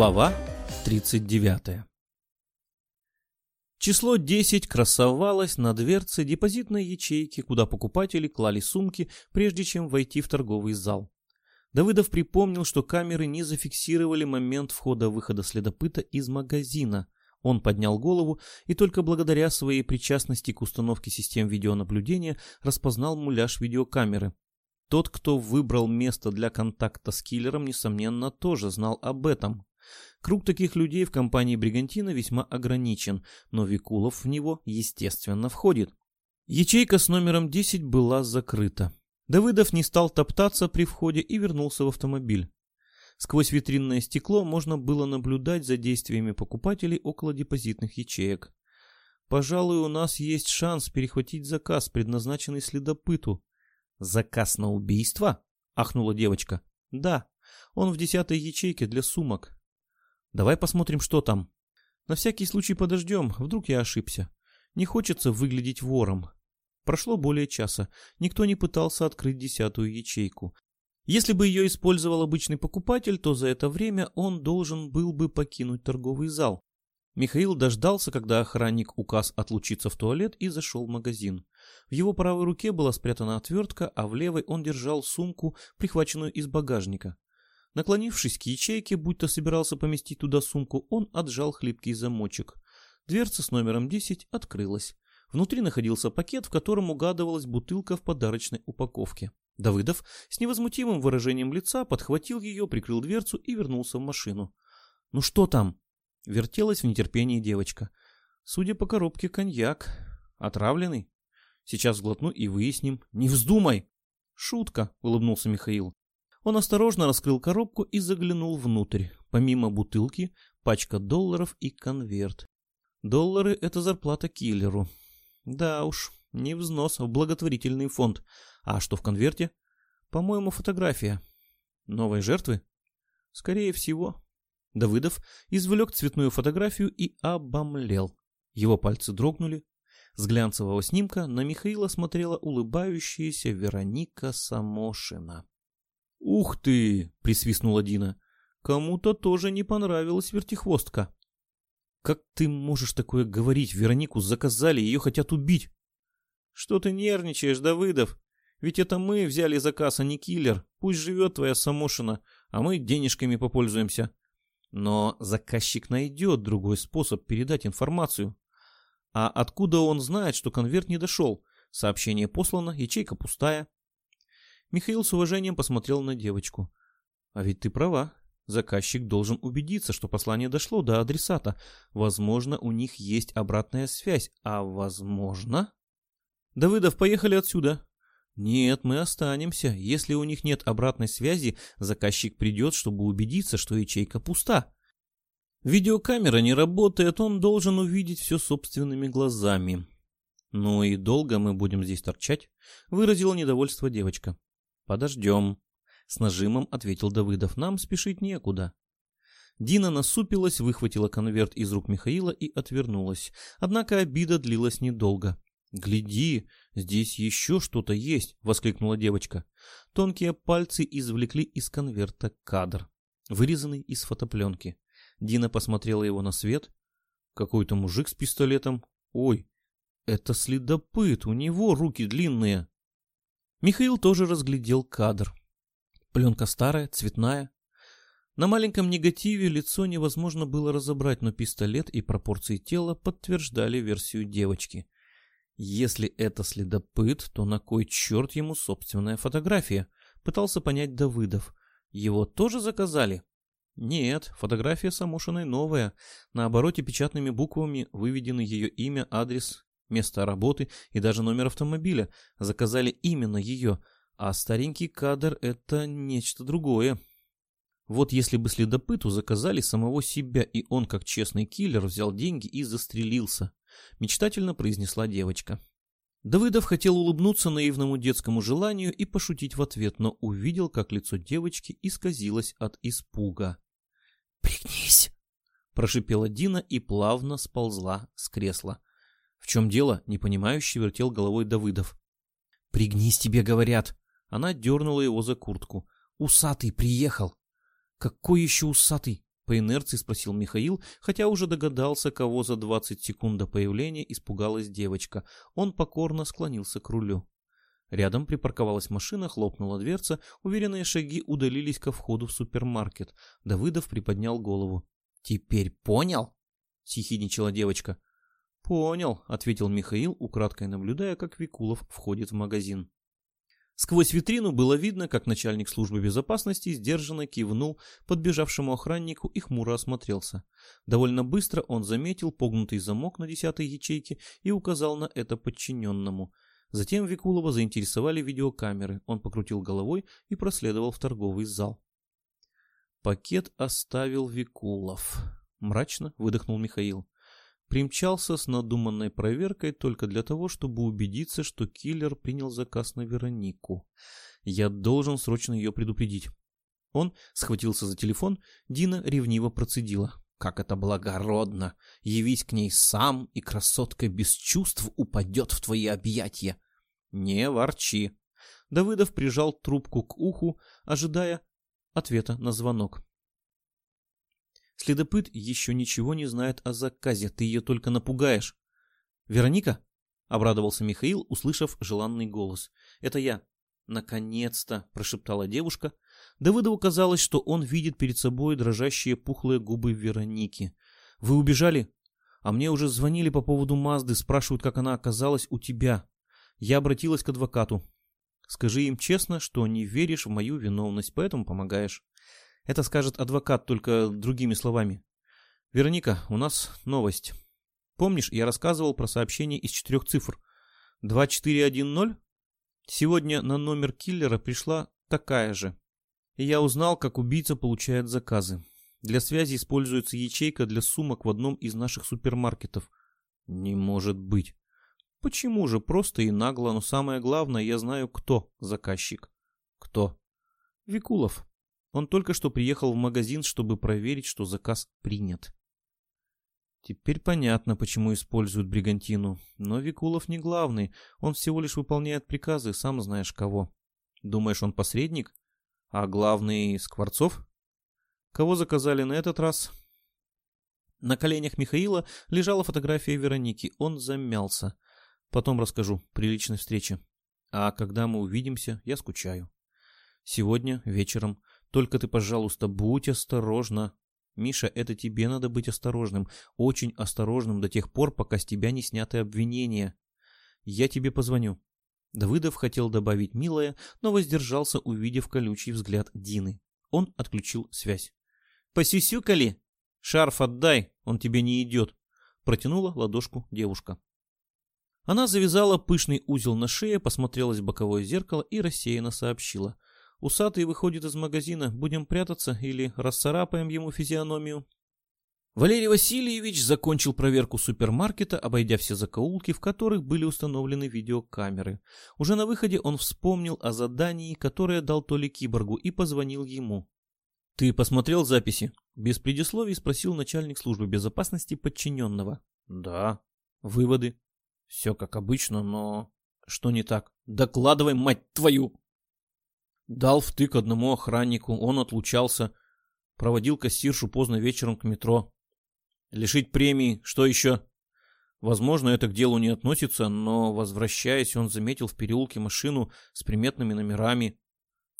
Глава 39 Число 10 красовалось на дверце депозитной ячейки, куда покупатели клали сумки, прежде чем войти в торговый зал. Давыдов припомнил, что камеры не зафиксировали момент входа-выхода следопыта из магазина. Он поднял голову и только благодаря своей причастности к установке систем видеонаблюдения распознал муляж видеокамеры. Тот, кто выбрал место для контакта с киллером, несомненно, тоже знал об этом. Круг таких людей в компании Бригантина весьма ограничен, но Викулов в него, естественно, входит. Ячейка с номером 10 была закрыта. Давыдов не стал топтаться при входе и вернулся в автомобиль. Сквозь витринное стекло можно было наблюдать за действиями покупателей около депозитных ячеек. Пожалуй, у нас есть шанс перехватить заказ, предназначенный следопыту. Заказ на убийство? ахнула девочка. Да, он в десятой ячейке для сумок. Давай посмотрим, что там. На всякий случай подождем, вдруг я ошибся. Не хочется выглядеть вором. Прошло более часа. Никто не пытался открыть десятую ячейку. Если бы ее использовал обычный покупатель, то за это время он должен был бы покинуть торговый зал. Михаил дождался, когда охранник указ отлучиться в туалет и зашел в магазин. В его правой руке была спрятана отвертка, а в левой он держал сумку, прихваченную из багажника. Наклонившись к ячейке, будто собирался поместить туда сумку, он отжал хлипкий замочек. Дверца с номером 10 открылась. Внутри находился пакет, в котором угадывалась бутылка в подарочной упаковке. Давыдов с невозмутимым выражением лица подхватил ее, прикрыл дверцу и вернулся в машину. «Ну что там?» — вертелась в нетерпении девочка. «Судя по коробке, коньяк. Отравленный? Сейчас глотну и выясним. Не вздумай!» «Шутка», — улыбнулся Михаил. Он осторожно раскрыл коробку и заглянул внутрь. Помимо бутылки, пачка долларов и конверт. Доллары — это зарплата киллеру. Да уж, не взнос в благотворительный фонд. А что в конверте? По-моему, фотография. Новой жертвы? Скорее всего. Давыдов извлек цветную фотографию и обомлел. Его пальцы дрогнули. С глянцевого снимка на Михаила смотрела улыбающаяся Вероника Самошина. «Ух ты!» — присвистнула Дина. «Кому-то тоже не понравилась вертихвостка». «Как ты можешь такое говорить? Веронику заказали, ее хотят убить». «Что ты нервничаешь, Давыдов? Ведь это мы взяли заказ, а не киллер. Пусть живет твоя Самошина, а мы денежками попользуемся». Но заказчик найдет другой способ передать информацию. А откуда он знает, что конверт не дошел? Сообщение послано, ячейка пустая. Михаил с уважением посмотрел на девочку. «А ведь ты права. Заказчик должен убедиться, что послание дошло до адресата. Возможно, у них есть обратная связь, а возможно...» «Давыдов, поехали отсюда!» «Нет, мы останемся. Если у них нет обратной связи, заказчик придет, чтобы убедиться, что ячейка пуста. Видеокамера не работает, он должен увидеть все собственными глазами. «Ну и долго мы будем здесь торчать?» — выразила недовольство девочка. «Подождем», — с нажимом ответил Давыдов. «Нам спешить некуда». Дина насупилась, выхватила конверт из рук Михаила и отвернулась. Однако обида длилась недолго. «Гляди, здесь еще что-то есть!» — воскликнула девочка. Тонкие пальцы извлекли из конверта кадр, вырезанный из фотопленки. Дина посмотрела его на свет. Какой-то мужик с пистолетом. «Ой, это следопыт, у него руки длинные!» Михаил тоже разглядел кадр. Пленка старая, цветная. На маленьком негативе лицо невозможно было разобрать, но пистолет и пропорции тела подтверждали версию девочки. Если это следопыт, то на кой черт ему собственная фотография? Пытался понять Давыдов. Его тоже заказали? Нет, фотография Самошиной новая. На обороте печатными буквами выведены ее имя, адрес место работы и даже номер автомобиля. Заказали именно ее, а старенький кадр — это нечто другое. Вот если бы следопыту заказали самого себя, и он, как честный киллер, взял деньги и застрелился, мечтательно произнесла девочка. Давыдов хотел улыбнуться наивному детскому желанию и пошутить в ответ, но увидел, как лицо девочки исказилось от испуга. «Пригнись!» — прошипела Дина и плавно сползла с кресла. «В чем дело?» — непонимающе вертел головой Давыдов. «Пригнись, тебе говорят!» Она дернула его за куртку. «Усатый приехал!» «Какой еще усатый?» — По инерции спросил Михаил, хотя уже догадался, кого за 20 секунд до появления испугалась девочка. Он покорно склонился к рулю. Рядом припарковалась машина, хлопнула дверца, уверенные шаги удалились ко входу в супермаркет. Давыдов приподнял голову. «Теперь понял?» — съехидничала девочка. «Понял», — ответил Михаил, украдкой наблюдая, как Викулов входит в магазин. Сквозь витрину было видно, как начальник службы безопасности сдержанно кивнул подбежавшему охраннику и хмуро осмотрелся. Довольно быстро он заметил погнутый замок на десятой ячейке и указал на это подчиненному. Затем Викулова заинтересовали видеокамеры. Он покрутил головой и проследовал в торговый зал. Пакет оставил Викулов. Мрачно выдохнул Михаил. Примчался с надуманной проверкой только для того, чтобы убедиться, что киллер принял заказ на Веронику. Я должен срочно ее предупредить. Он схватился за телефон, Дина ревниво процедила. Как это благородно! Явись к ней сам, и красотка без чувств упадет в твои объятия. Не ворчи. Давыдов прижал трубку к уху, ожидая ответа на звонок. Следопыт еще ничего не знает о заказе, ты ее только напугаешь. Вероника? Обрадовался Михаил, услышав желанный голос. Это я. Наконец-то, прошептала девушка. Давыдову казалось, что он видит перед собой дрожащие пухлые губы Вероники. Вы убежали? А мне уже звонили по поводу Мазды, спрашивают, как она оказалась у тебя. Я обратилась к адвокату. Скажи им честно, что не веришь в мою виновность, поэтому помогаешь. Это скажет адвокат только другими словами. Вероника, у нас новость. Помнишь, я рассказывал про сообщение из четырех цифр? 2410? Сегодня на номер киллера пришла такая же. И я узнал, как убийца получает заказы. Для связи используется ячейка для сумок в одном из наших супермаркетов. Не может быть. Почему же просто и нагло, но самое главное, я знаю, кто заказчик. Кто? Викулов. Он только что приехал в магазин, чтобы проверить, что заказ принят. Теперь понятно, почему используют бригантину. Но Викулов не главный, он всего лишь выполняет приказы, сам знаешь кого. Думаешь, он посредник? А главный Скворцов? Кого заказали на этот раз? На коленях Михаила лежала фотография Вероники. Он замялся. Потом расскажу, при личной встрече. А когда мы увидимся, я скучаю. Сегодня вечером только ты, пожалуйста, будь осторожна. Миша, это тебе надо быть осторожным, очень осторожным до тех пор, пока с тебя не сняты обвинения. Я тебе позвоню. Давыдов хотел добавить милое, но воздержался, увидев колючий взгляд Дины. Он отключил связь. «Посюсюкали? Шарф отдай, он тебе не идет», — протянула ладошку девушка. Она завязала пышный узел на шее, посмотрелась в боковое зеркало и рассеянно сообщила — Усатый выходит из магазина. Будем прятаться или расцарапаем ему физиономию?» Валерий Васильевич закончил проверку супермаркета, обойдя все закоулки, в которых были установлены видеокамеры. Уже на выходе он вспомнил о задании, которое дал Толи Киборгу, и позвонил ему. «Ты посмотрел записи?» Без предисловий спросил начальник службы безопасности подчиненного. «Да». «Выводы?» «Все как обычно, но...» «Что не так?» «Докладывай, мать твою!» Дал втык одному охраннику, он отлучался. Проводил кассиршу поздно вечером к метро. Лишить премии, что еще? Возможно, это к делу не относится, но, возвращаясь, он заметил в переулке машину с приметными номерами.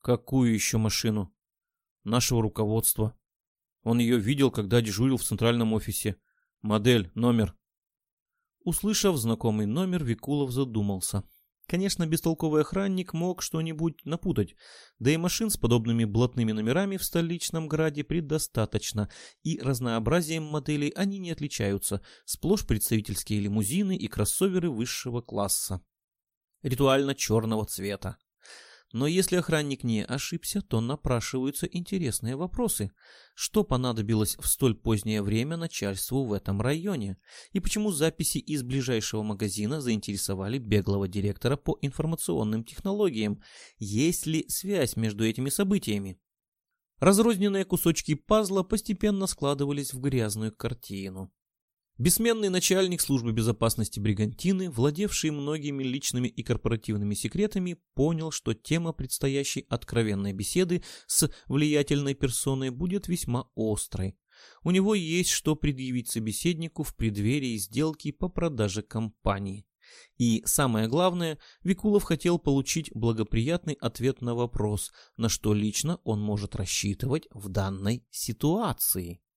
Какую еще машину? Нашего руководства. Он ее видел, когда дежурил в центральном офисе. Модель, номер. Услышав знакомый номер, Викулов задумался. Конечно, бестолковый охранник мог что-нибудь напутать, да и машин с подобными блатными номерами в столичном граде предостаточно, и разнообразием моделей они не отличаются, сплошь представительские лимузины и кроссоверы высшего класса. Ритуально черного цвета. Но если охранник не ошибся, то напрашиваются интересные вопросы. Что понадобилось в столь позднее время начальству в этом районе? И почему записи из ближайшего магазина заинтересовали беглого директора по информационным технологиям? Есть ли связь между этими событиями? Разрозненные кусочки пазла постепенно складывались в грязную картину. Бессменный начальник службы безопасности Бригантины, владевший многими личными и корпоративными секретами, понял, что тема предстоящей откровенной беседы с влиятельной персоной будет весьма острой. У него есть что предъявить собеседнику в преддверии сделки по продаже компании. И самое главное, Викулов хотел получить благоприятный ответ на вопрос, на что лично он может рассчитывать в данной ситуации.